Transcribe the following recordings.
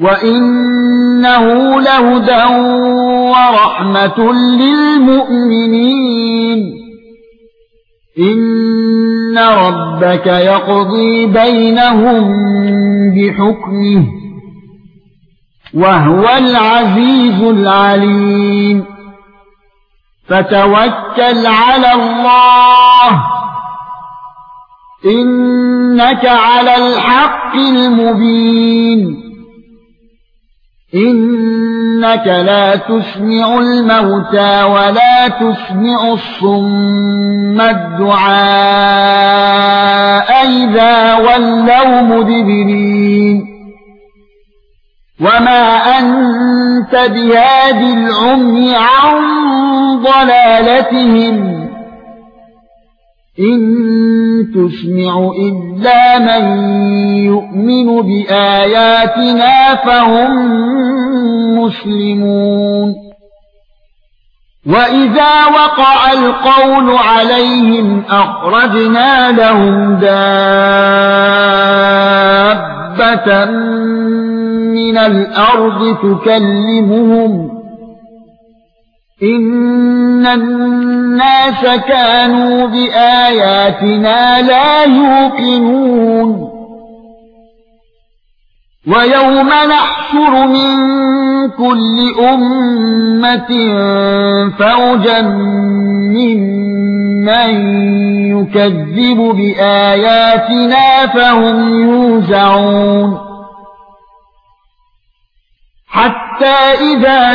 وَإِنَّهُ لَهُدًى وَرَحْمَةٌ لِّلْمُؤْمِنِينَ إِنَّ رَبَّكَ يَقْضِي بَيْنَهُم بِحُكْمِهِ وَهُوَ الْعَزِيزُ الْعَلِيمُ فَتَوَكَّلْ عَلَى اللَّهِ إِنَّكَ عَلَى الْحَقِّ الْمُبِينِ انك لا تسمع الموتى ولا تسمع الصم الدعاء اذا ولوا مدبرين وما انت بهاد العمي عن ضلالتهم ان تسمع إلا من يؤمن بآياتنا فهم مسلمون. وإذا وقع القول عليهم أخرجنا لهم دابة من الأرض تكلمهم ان الناس كانوا باياتنا لا يوقنون ويوم نحشر من كل امه فوجا ممن يكذب باياتنا فهم يوزعون حتى اذا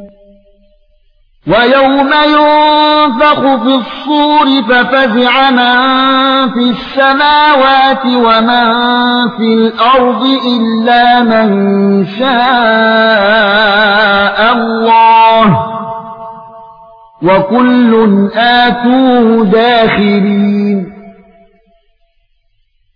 وَيَوْمَ يُنفَخُ فِي الصُّورِ فَفَزِعَ مَن فِي السَّمَاوَاتِ وَمَن فِي الْأَرْضِ إِلَّا مَن شَاءَ اللَّهُ. وَكُلٌّ آتُوهُ دَاخِرِينَ.